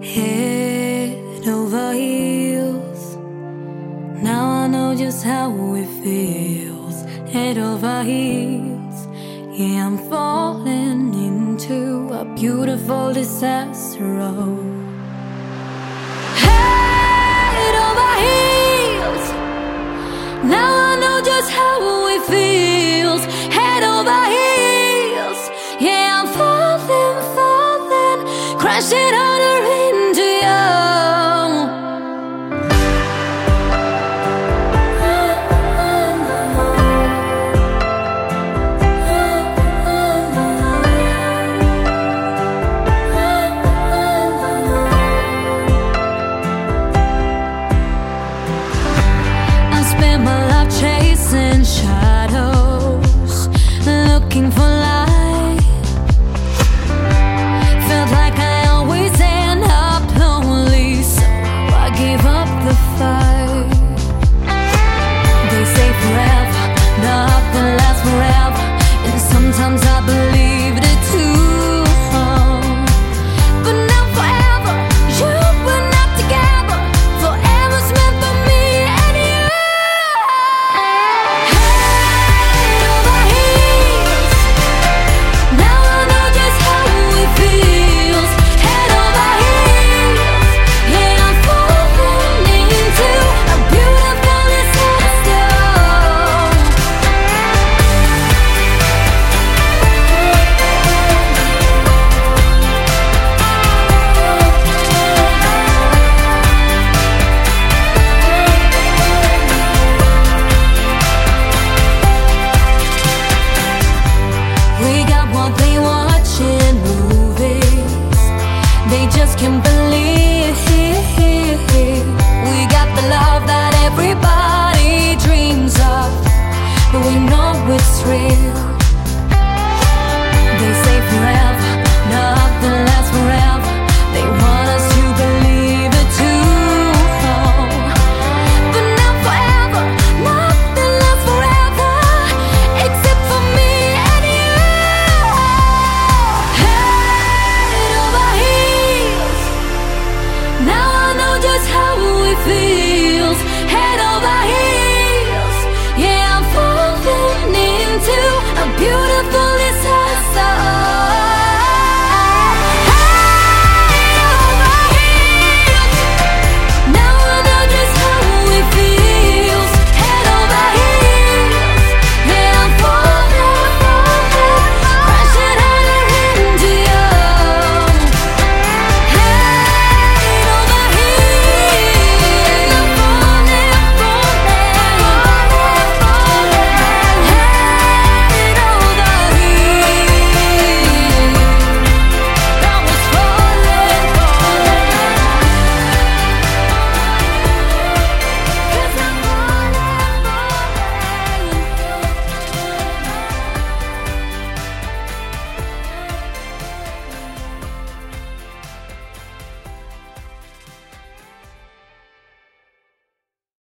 Head over heels. Now I know just how it feels. Head over heels. Yeah, I'm falling into a beautiful disaster. Head over heels. Now I know just how it feels. Head over heels. Yeah, I'm falling, falling, crashing on. They just can't believe we got the love that everybody dreams.